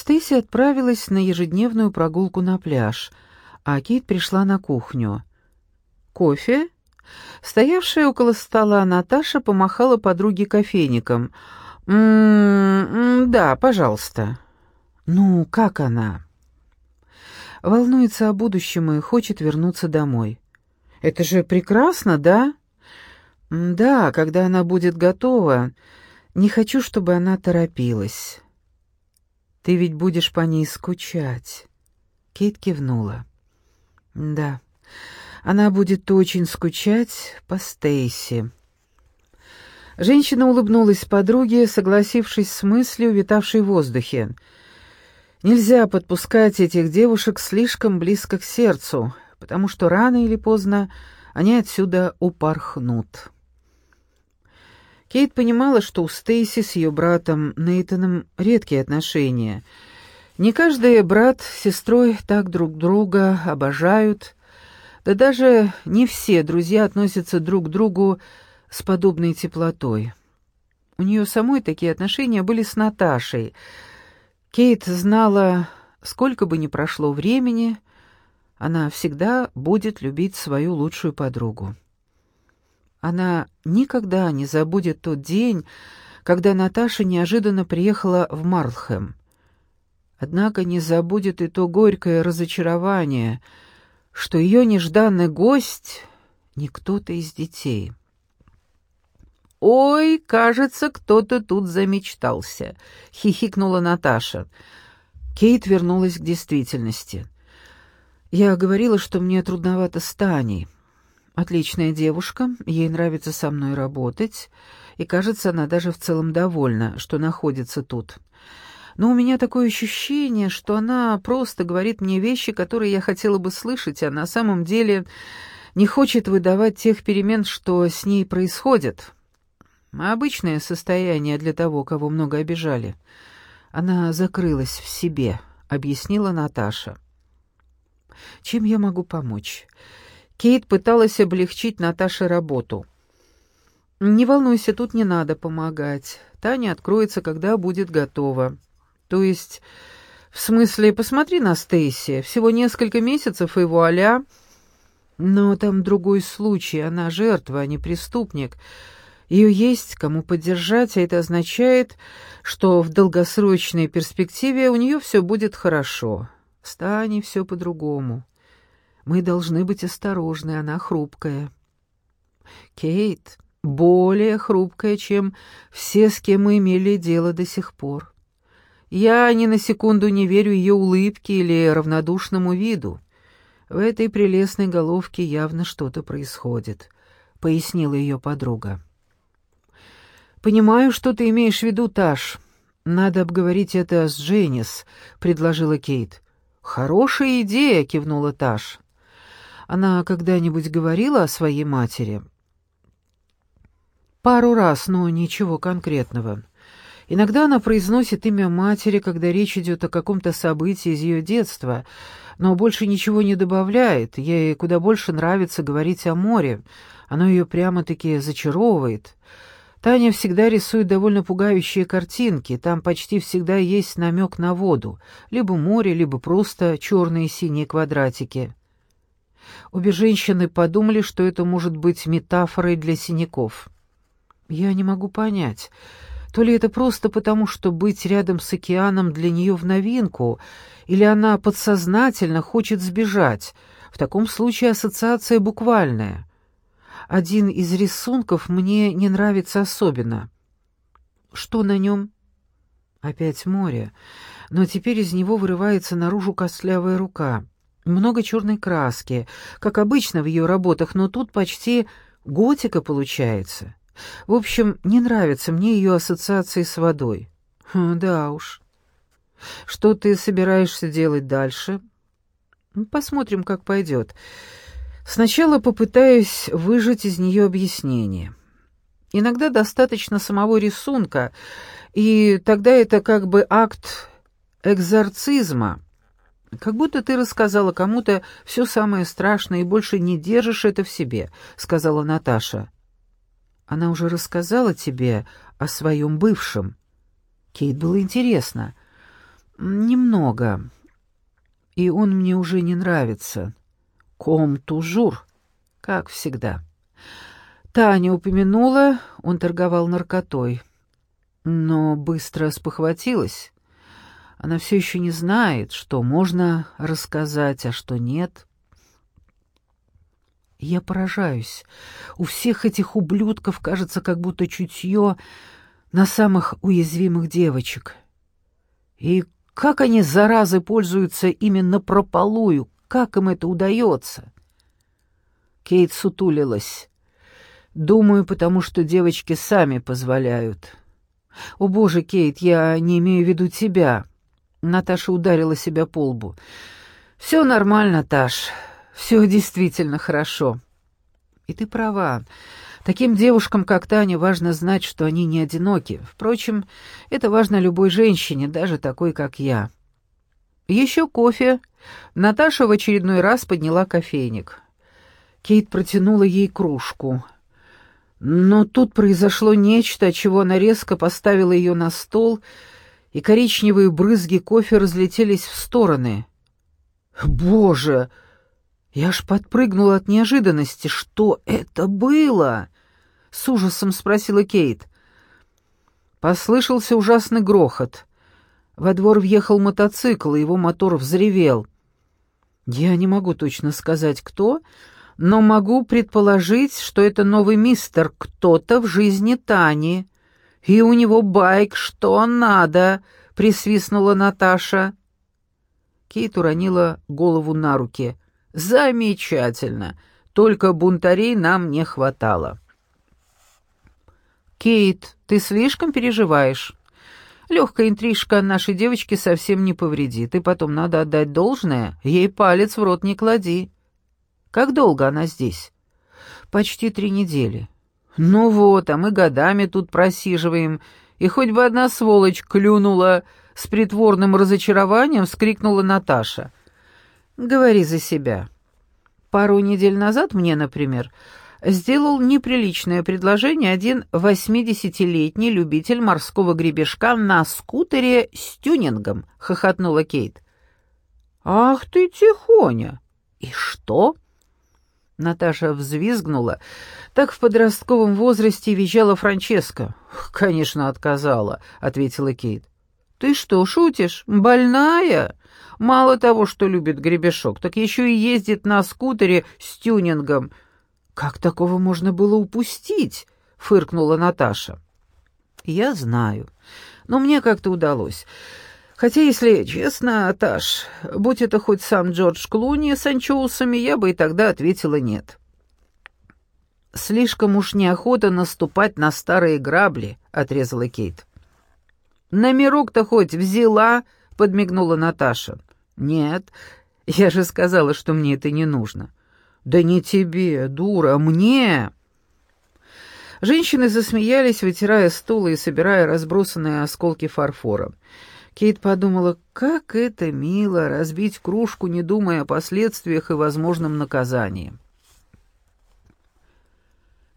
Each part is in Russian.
Стейси отправилась на ежедневную прогулку на пляж, а Кейт пришла на кухню. «Кофе?» Стоявшая около стола Наташа помахала подруге кофейником. «М-м, «Да, пожалуйста». «Ну, как она?» Волнуется о будущем и хочет вернуться домой. «Это же прекрасно, да?» «Да, когда она будет готова. Не хочу, чтобы она торопилась». «Ты ведь будешь по ней скучать». Кейт кивнула. «Да, она будет очень скучать по Стейси». Женщина улыбнулась подруге, согласившись с мыслью, витавшей в воздухе. «Нельзя подпускать этих девушек слишком близко к сердцу, потому что рано или поздно они отсюда упорхнут». Кейт понимала, что у Стейси с ее братом Нейтаном редкие отношения. Не каждый брат с сестрой так друг друга обожают, да даже не все друзья относятся друг к другу с подобной теплотой. У нее самой такие отношения были с Наташей. Кейт знала, сколько бы ни прошло времени, она всегда будет любить свою лучшую подругу. Она никогда не забудет тот день, когда Наташа неожиданно приехала в Марлхэм. Однако не забудет и то горькое разочарование, что ее нежданный гость не кто-то из детей. «Ой, кажется, кто-то тут замечтался», — хихикнула Наташа. Кейт вернулась к действительности. «Я говорила, что мне трудновато с Таней». Отличная девушка, ей нравится со мной работать, и, кажется, она даже в целом довольна, что находится тут. Но у меня такое ощущение, что она просто говорит мне вещи, которые я хотела бы слышать, а на самом деле не хочет выдавать тех перемен, что с ней происходит. Обычное состояние для того, кого много обижали. Она закрылась в себе, объяснила Наташа. Чем я могу помочь? Кейт пыталась облегчить Наташе работу. «Не волнуйся, тут не надо помогать. Таня откроется, когда будет готова. То есть, в смысле, посмотри на Стейси. Всего несколько месяцев и вуаля. Но там другой случай. Она жертва, а не преступник. Ее есть кому поддержать, а это означает, что в долгосрочной перспективе у нее все будет хорошо. С Таней все по-другому». Мы должны быть осторожны, она хрупкая. Кейт более хрупкая, чем все, с кем мы имели дело до сих пор. Я ни на секунду не верю ее улыбке или равнодушному виду. В этой прелестной головке явно что-то происходит, — пояснила ее подруга. «Понимаю, что ты имеешь в виду, Таш. Надо обговорить это с Дженнис», — предложила Кейт. «Хорошая идея», — кивнула Таш. Она когда-нибудь говорила о своей матери? Пару раз, но ничего конкретного. Иногда она произносит имя матери, когда речь идет о каком-то событии из ее детства, но больше ничего не добавляет. Ей куда больше нравится говорить о море. Оно ее прямо-таки зачаровывает. Таня всегда рисует довольно пугающие картинки. Там почти всегда есть намек на воду. Либо море, либо просто черные и синие квадратики. Обе женщины подумали, что это может быть метафорой для синяков. Я не могу понять, то ли это просто потому, что быть рядом с океаном для нее в новинку, или она подсознательно хочет сбежать. В таком случае ассоциация буквальная. Один из рисунков мне не нравится особенно. Что на нем? Опять море, но теперь из него вырывается наружу костлявая рука. Много черной краски, как обычно в ее работах, но тут почти готика получается. В общем, не нравятся мне ее ассоциации с водой. Да уж. Что ты собираешься делать дальше? Ну, посмотрим, как пойдет. Сначала попытаюсь выжать из нее объяснение. Иногда достаточно самого рисунка, и тогда это как бы акт экзорцизма. «Как будто ты рассказала кому-то все самое страшное и больше не держишь это в себе», — сказала Наташа. «Она уже рассказала тебе о своем бывшем». Кейт было интересно. «Немного. И он мне уже не нравится. Ком тужур, как всегда». Таня упомянула, он торговал наркотой. Но быстро спохватилась. Она все еще не знает, что можно рассказать, а что нет. Я поражаюсь. У всех этих ублюдков кажется, как будто чутье на самых уязвимых девочек. И как они, заразы, пользуются именно прополую? Как им это удается? Кейт сутулилась. Думаю, потому что девочки сами позволяют. О, боже, Кейт, я не имею в виду тебя. Наташа ударила себя по лбу. Все нормально, Таш. Все действительно хорошо. И ты права. Таким девушкам, как Таня, важно знать, что они не одиноки. Впрочем, это важно любой женщине, даже такой, как я. Еще кофе. Наташа в очередной раз подняла кофейник. Кейт протянула ей кружку. Но тут произошло нечто, чего она резко поставила ее на стол, и коричневые брызги кофе разлетелись в стороны. «Боже!» Я аж подпрыгнула от неожиданности. «Что это было?» — с ужасом спросила Кейт. Послышался ужасный грохот. Во двор въехал мотоцикл, и его мотор взревел. Я не могу точно сказать, кто, но могу предположить, что это новый мистер, кто-то в жизни Тани. И у него байк, что надо, присвистнула Наташа. Кейт уронила голову на руки. Замечательно. Только бунтарей нам не хватало. Кейт, ты слишком переживаешь. Легкая интрижка нашей девочки совсем не повредит, и потом надо отдать должное, ей палец в рот не клади. Как долго она здесь? Почти три недели. Ну вот, а мы годами тут просиживаем, и хоть бы одна сволочь клюнула, с притворным разочарованием вскрикнула Наташа. Говори за себя. Пару недель назад мне, например, сделал неприличное предложение один восьмидесятилетний любитель морского гребешка на скутере с тюнингом, хохотнула Кейт. Ах ты тихоня. И что? Наташа взвизгнула. Так в подростковом возрасте визжала Франческа. «Конечно, отказала», — ответила Кейт. «Ты что, шутишь? Больная? Мало того, что любит гребешок, так еще и ездит на скутере с тюнингом». «Как такого можно было упустить?» — фыркнула Наташа. «Я знаю, но мне как-то удалось. Хотя, если честно, Таш, будь это хоть сам Джордж Клуни с анчоусами, я бы и тогда ответила нет. «Слишком уж неохота наступать на старые грабли», — отрезала Кейт. «Номерок-то хоть взяла?» — подмигнула Наташа. «Нет, я же сказала, что мне это не нужно». «Да не тебе, дура, мне!» Женщины засмеялись, вытирая стул и собирая разбросанные осколки фарфора. Кейт подумала, как это мило разбить кружку, не думая о последствиях и возможном наказании.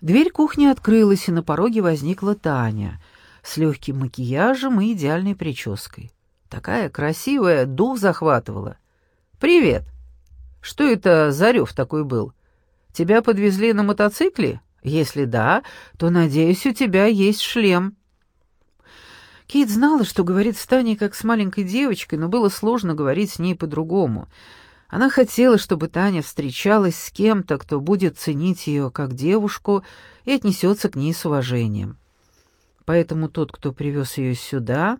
Дверь кухни открылась, и на пороге возникла Таня с легким макияжем и идеальной прической. Такая красивая, дух захватывала. «Привет! Что это за рев такой был? Тебя подвезли на мотоцикле? Если да, то, надеюсь, у тебя есть шлем». Кейт знала, что говорит с Таней как с маленькой девочкой, но было сложно говорить с ней по-другому. Она хотела, чтобы Таня встречалась с кем-то, кто будет ценить ее как девушку и отнесется к ней с уважением. Поэтому тот, кто привез ее сюда,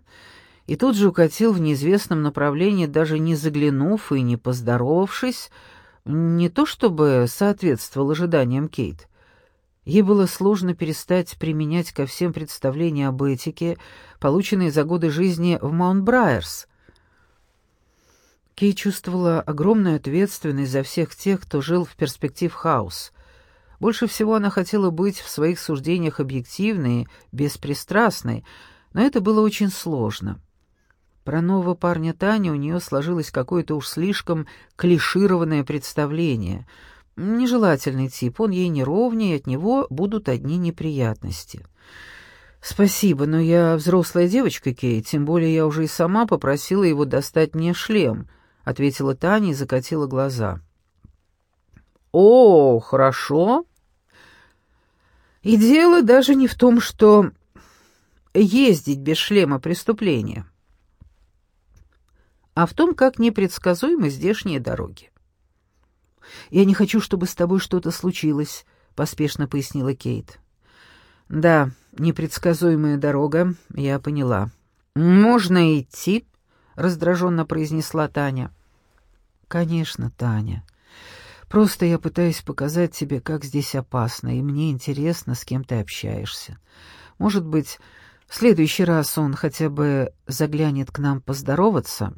и тут же укатил в неизвестном направлении, даже не заглянув и не поздоровавшись, не то чтобы соответствовал ожиданиям Кейт — Ей было сложно перестать применять ко всем представления об этике, полученные за годы жизни в Маунт-Брайерс. Кей чувствовала огромную ответственность за всех тех, кто жил в перспектив-хаус. Больше всего она хотела быть в своих суждениях объективной, беспристрастной, но это было очень сложно. Про нового парня Тани у нее сложилось какое-то уж слишком клишированное представление — Нежелательный тип, он ей не ровнее, от него будут одни неприятности. «Спасибо, но я взрослая девочка, Кейт, тем более я уже и сама попросила его достать мне шлем», — ответила Таня и закатила глаза. «О, хорошо. И дело даже не в том, что ездить без шлема преступление, а в том, как непредсказуемы здешние дороги. «Я не хочу, чтобы с тобой что-то случилось», — поспешно пояснила Кейт. «Да, непредсказуемая дорога, я поняла. Можно идти?» — раздраженно произнесла Таня. «Конечно, Таня. Просто я пытаюсь показать тебе, как здесь опасно, и мне интересно, с кем ты общаешься. Может быть, в следующий раз он хотя бы заглянет к нам поздороваться?»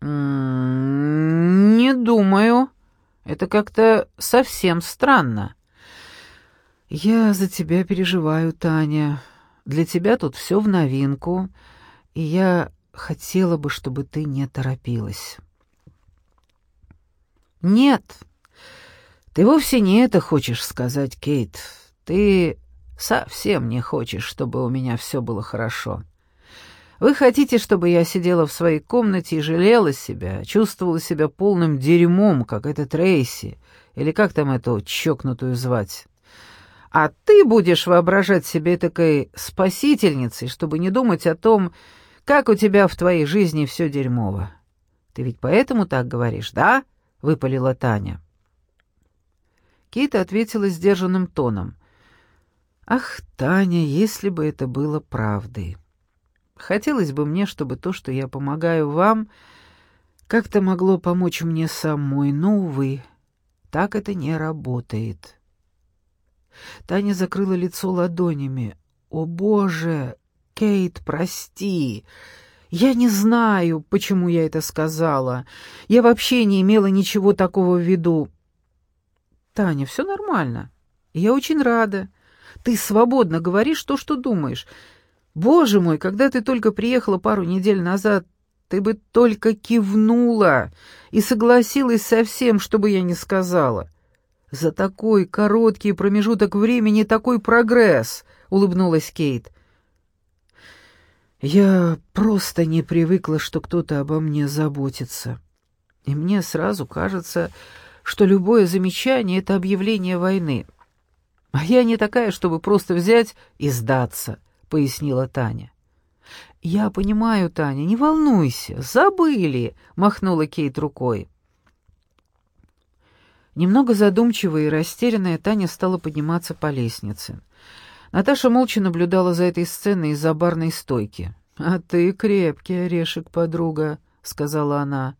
«М-м, «Не думаю. Это как-то совсем странно». «Я за тебя переживаю, Таня. Для тебя тут все в новинку, и я хотела бы, чтобы ты не торопилась». «Нет, ты вовсе не это хочешь сказать, Кейт. Ты совсем не хочешь, чтобы у меня все было хорошо. Вы хотите, чтобы я сидела в своей комнате и жалела себя, чувствовала себя полным дерьмом, как это Трейси, или как там эту чокнутую звать?» А ты будешь воображать себе такой спасительницей, чтобы не думать о том, как у тебя в твоей жизни все дерьмово. Ты ведь поэтому так говоришь, да?» — выпалила Таня. Кита ответила сдержанным тоном. «Ах, Таня, если бы это было правдой. Хотелось бы мне, чтобы то, что я помогаю вам, как-то могло помочь мне самой, но, увы, так это не работает». Таня закрыла лицо ладонями. «О, Боже! Кейт, прости! Я не знаю, почему я это сказала. Я вообще не имела ничего такого в виду». «Таня, все нормально. Я очень рада. Ты свободно говоришь то, что думаешь. Боже мой, когда ты только приехала пару недель назад, ты бы только кивнула и согласилась со всем, что бы я ни сказала. «За такой короткий промежуток времени такой прогресс!» — улыбнулась Кейт. «Я просто не привыкла, что кто-то обо мне заботится. И мне сразу кажется, что любое замечание — это объявление войны. А я не такая, чтобы просто взять и сдаться», — пояснила Таня. «Я понимаю, Таня, не волнуйся, забыли», — махнула Кейт рукой. Немного задумчивая и растерянная, Таня стала подниматься по лестнице. Наташа молча наблюдала за этой сценой из-за барной стойки. «А ты крепкий орешек, подруга», — сказала она.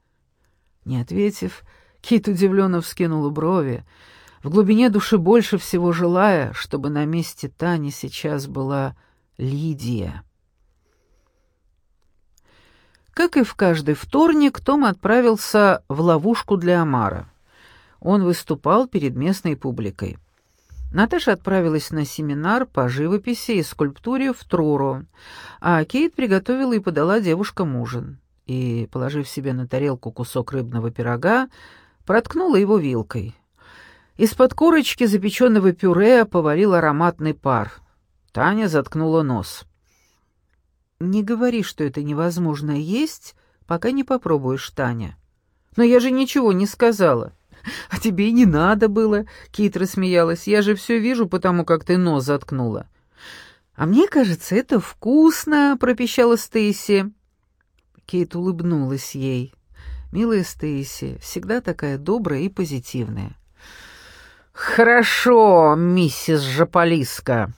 Не ответив, Кит удивленно вскинула брови, в глубине души больше всего желая, чтобы на месте Тани сейчас была Лидия. Как и в каждый вторник, Том отправился в ловушку для Амара он выступал перед местной публикой. Наташа отправилась на семинар по живописи и скульптуре в Труру, а Кейт приготовила и подала девушкам ужин. И, положив себе на тарелку кусок рыбного пирога, проткнула его вилкой. Из-под корочки запеченного пюре повалил ароматный пар. Таня заткнула нос. «Не говори, что это невозможно есть, пока не попробуешь, Таня». «Но я же ничего не сказала». «А тебе и не надо было», — Кит рассмеялась. «Я же все вижу, потому как ты нос заткнула». «А мне кажется, это вкусно», — пропищала Стейси. Кейт улыбнулась ей. «Милая Стейси, всегда такая добрая и позитивная». «Хорошо, миссис Жополиска.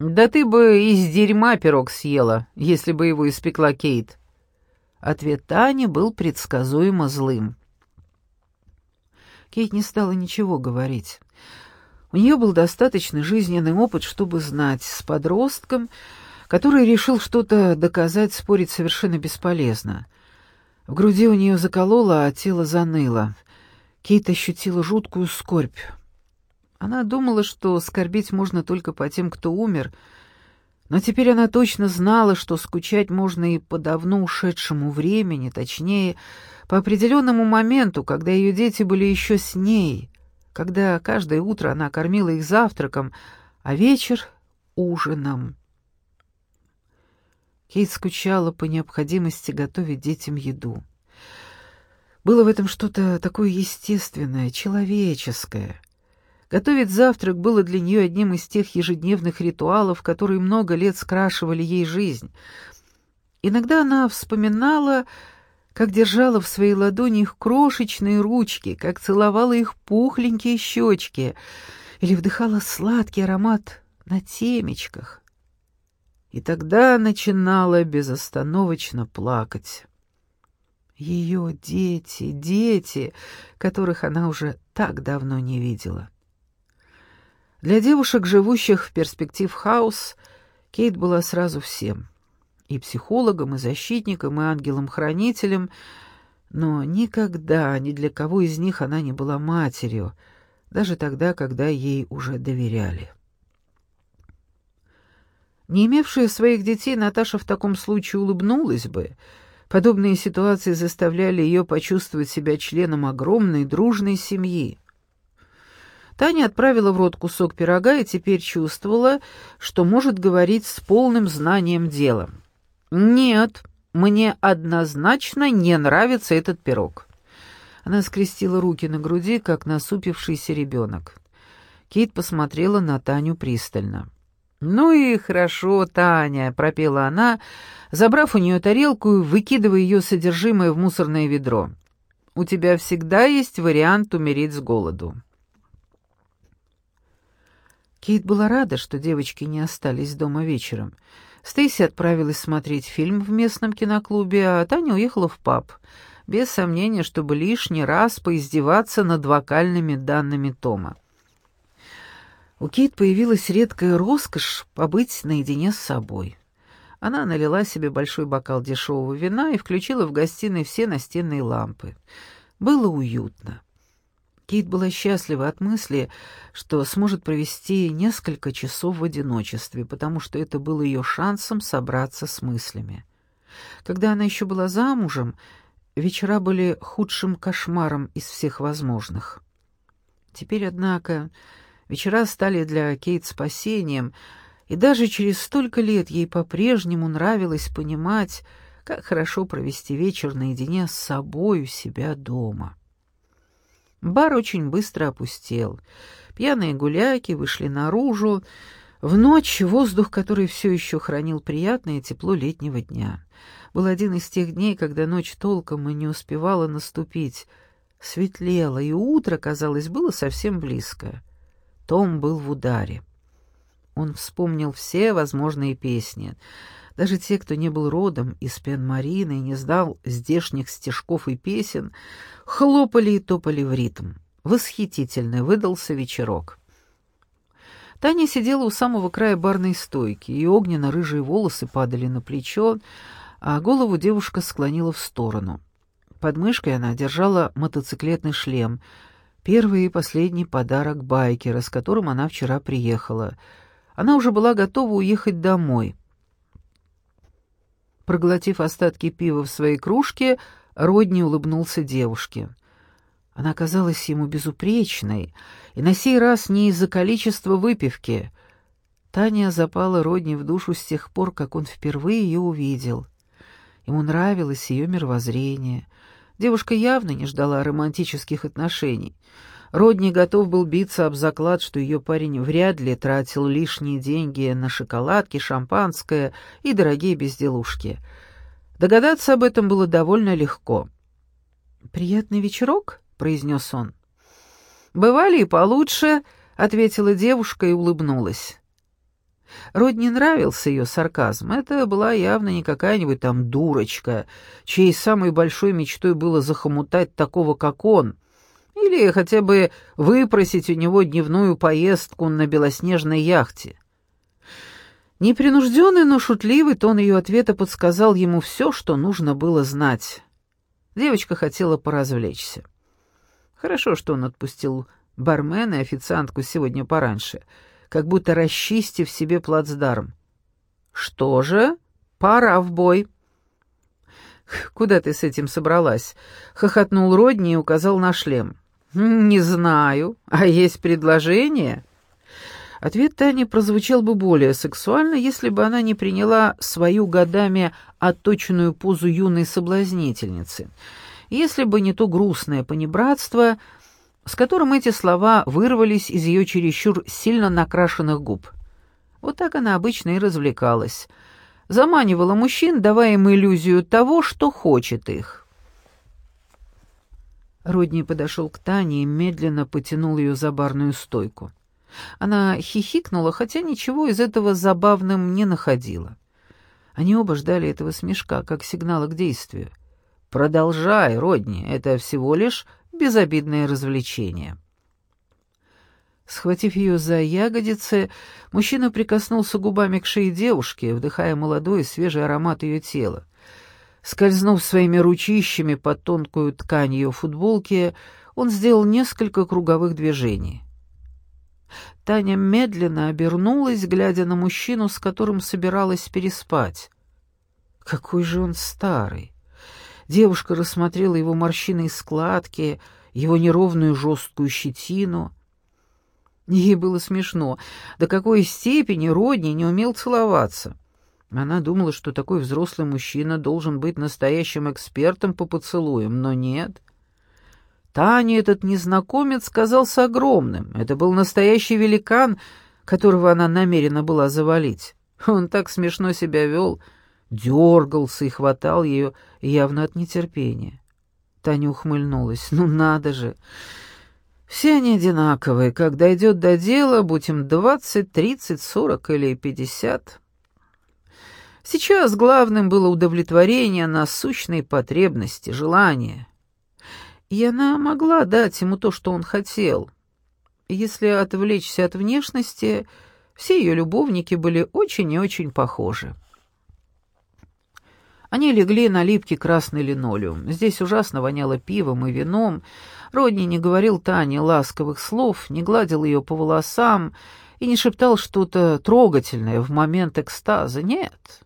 Да ты бы из дерьма пирог съела, если бы его испекла Кейт». Ответ Тани был предсказуемо злым. Кейт не стала ничего говорить. У нее был достаточно жизненный опыт, чтобы знать, с подростком, который решил что-то доказать, спорить совершенно бесполезно. В груди у нее закололо, а тело заныло. Кейт ощутила жуткую скорбь. Она думала, что скорбить можно только по тем, кто умер, но теперь она точно знала, что скучать можно и по давно ушедшему времени, точнее, по определенному моменту, когда ее дети были еще с ней, когда каждое утро она кормила их завтраком, а вечер — ужином. Кейт скучала по необходимости готовить детям еду. Было в этом что-то такое естественное, человеческое. Готовить завтрак было для нее одним из тех ежедневных ритуалов, которые много лет скрашивали ей жизнь. Иногда она вспоминала, как держала в своей ладони их крошечные ручки, как целовала их пухленькие щечки, или вдыхала сладкий аромат на темечках. И тогда начинала безостановочно плакать. Ее дети, дети, которых она уже так давно не видела. Для девушек, живущих в перспектив хаус, Кейт была сразу всем. И психологом, и защитником, и ангелом-хранителем, но никогда ни для кого из них она не была матерью, даже тогда, когда ей уже доверяли. Не имевшая своих детей, Наташа в таком случае улыбнулась бы — Подобные ситуации заставляли ее почувствовать себя членом огромной дружной семьи. Таня отправила в рот кусок пирога и теперь чувствовала, что может говорить с полным знанием дела. «Нет, мне однозначно не нравится этот пирог». Она скрестила руки на груди, как насупившийся ребенок. Кейт посмотрела на Таню пристально. «Ну и хорошо, Таня», — пропела она, забрав у нее тарелку и выкидывая ее содержимое в мусорное ведро. «У тебя всегда есть вариант умереть с голоду». Кейт была рада, что девочки не остались дома вечером. Стейси отправилась смотреть фильм в местном киноклубе, а Таня уехала в паб, без сомнения, чтобы лишний раз поиздеваться над вокальными данными Тома. У Кейт появилась редкая роскошь побыть наедине с собой. Она налила себе большой бокал дешевого вина и включила в гостиной все настенные лампы. Было уютно. Кейт была счастлива от мысли, что сможет провести несколько часов в одиночестве, потому что это было ее шансом собраться с мыслями. Когда она еще была замужем, вечера были худшим кошмаром из всех возможных. Теперь, однако, Вечера стали для Кейт спасением, и даже через столько лет ей по-прежнему нравилось понимать, как хорошо провести вечер наедине с собой у себя дома. Бар очень быстро опустел. Пьяные гуляки вышли наружу. В ночь воздух, который все еще хранил приятное тепло летнего дня. Был один из тех дней, когда ночь толком и не успевала наступить. Светлело, и утро, казалось, было совсем близко. Том был в ударе. Он вспомнил все возможные песни, даже те, кто не был родом из Пен-Марины и не знал здешних стишков и песен, хлопали и топали в ритм. Восхитительный выдался вечерок. Таня сидела у самого края барной стойки, и огненно-рыжие волосы падали на плечо, а голову девушка склонила в сторону. Под мышкой она держала мотоциклетный шлем — Первый и последний подарок байкера, с которым она вчера приехала. Она уже была готова уехать домой. Проглотив остатки пива в своей кружке, Родни улыбнулся девушке. Она казалась ему безупречной, и на сей раз не из-за количества выпивки. Таня запала Родни в душу с тех пор, как он впервые ее увидел. Ему нравилось ее мировоззрение — Девушка явно не ждала романтических отношений. Родни готов был биться об заклад, что ее парень вряд ли тратил лишние деньги на шоколадки, шампанское и дорогие безделушки. Догадаться об этом было довольно легко. «Приятный вечерок?» — произнес он. «Бывали и получше», — ответила девушка и улыбнулась. Родни нравился ее сарказм. Это была явно не какая-нибудь там дурочка, чьей самой большой мечтой было захомутать такого, как он, или хотя бы выпросить у него дневную поездку на белоснежной яхте. Непринужденный, но шутливый тон ее ответа подсказал ему все, что нужно было знать. Девочка хотела поразвлечься. Хорошо, что он отпустил бармена и официантку сегодня пораньше — как будто расчистив себе плацдарм. «Что же? Пора в бой!» «Куда ты с этим собралась?» — хохотнул Родни и указал на шлем. «Не знаю. А есть предложение?» Ответ Тани прозвучал бы более сексуально, если бы она не приняла свою годами отточенную позу юной соблазнительницы, если бы не то грустное понебратство, с которым эти слова вырвались из ее чересчур сильно накрашенных губ. Вот так она обычно и развлекалась. Заманивала мужчин, давая им иллюзию того, что хочет их. Родни подошел к Тане и медленно потянул ее за барную стойку. Она хихикнула, хотя ничего из этого забавным не находила. Они оба ждали этого смешка, как сигнала к действию. «Продолжай, Родни, это всего лишь безобидное развлечение». Схватив ее за ягодицы, мужчина прикоснулся губами к шее девушки, вдыхая молодой свежий аромат ее тела. Скользнув своими ручищами под тонкую ткань ее футболки, он сделал несколько круговых движений. Таня медленно обернулась, глядя на мужчину, с которым собиралась переспать. Какой же он старый! Девушка рассмотрела его морщины и складки, его неровную жесткую щетину. Ей было смешно, до какой степени Родни не умел целоваться. Она думала, что такой взрослый мужчина должен быть настоящим экспертом по поцелуям, но нет. Тане этот незнакомец казался огромным. Это был настоящий великан, которого она намерена была завалить. Он так смешно себя вел, дергался и хватал ее явно от нетерпения. Таня ухмыльнулась. «Ну надо же! Все они одинаковые. Когда идет до дела, будь им двадцать, тридцать, сорок или пятьдесят...» Сейчас главным было удовлетворение насущной потребности, желания. И она могла дать ему то, что он хотел. Если отвлечься от внешности, все ее любовники были очень и очень похожи. Они легли на липкий красный линолеум. Здесь ужасно воняло пивом и вином. Родни не говорил Тане ласковых слов, не гладил ее по волосам и не шептал что-то трогательное в момент экстаза. Нет.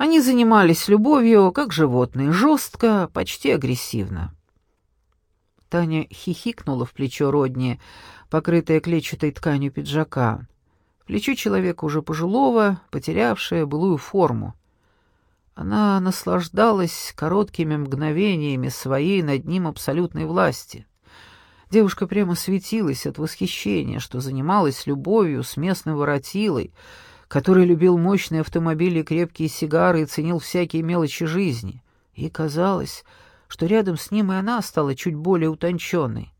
Они занимались любовью, как животные, жестко, почти агрессивно. Таня хихикнула в плечо Родни, покрытое клетчатой тканью пиджака. Плечо человека уже пожилого, потерявшее былую форму. Она наслаждалась короткими мгновениями своей над ним абсолютной власти. Девушка прямо светилась от восхищения, что занималась любовью с местным воротилой, который любил мощные автомобили крепкие сигары и ценил всякие мелочи жизни. И казалось, что рядом с ним и она стала чуть более утонченной.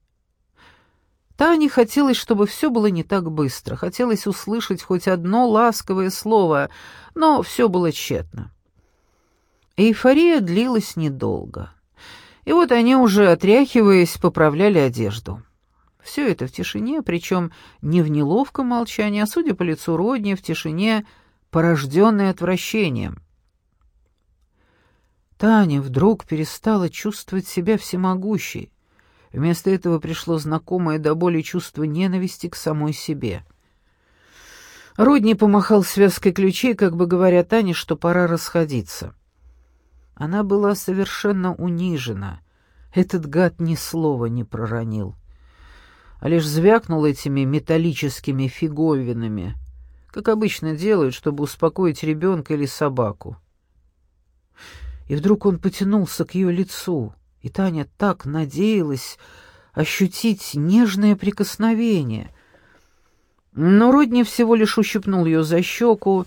Тане хотелось, чтобы все было не так быстро, хотелось услышать хоть одно ласковое слово, но все было тщетно. Эйфория длилась недолго. И вот они уже, отряхиваясь, поправляли одежду. Все это в тишине, причем не в неловком молчании, а, судя по лицу Родни, в тишине, порожденной отвращением. Таня вдруг перестала чувствовать себя всемогущей. Вместо этого пришло знакомое до боли чувство ненависти к самой себе. Родни помахал связкой ключей, как бы говоря Тане, что пора расходиться. Она была совершенно унижена. Этот гад ни слова не проронил, а лишь звякнул этими металлическими фиговинами, как обычно делают, чтобы успокоить ребенка или собаку. И вдруг он потянулся к ее лицу, и Таня так надеялась ощутить нежное прикосновение. Но Родни всего лишь ущипнул ее за щеку,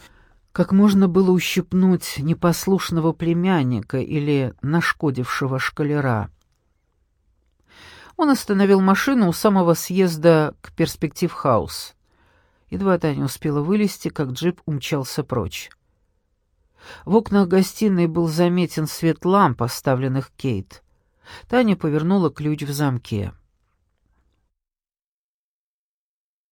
как можно было ущипнуть непослушного племянника или нашкодившего шкалера. Он остановил машину у самого съезда к перспектив-хаус. Едва Таня успела вылезти, как джип умчался прочь. В окнах гостиной был заметен свет ламп, оставленных Кейт. Таня повернула ключ в замке.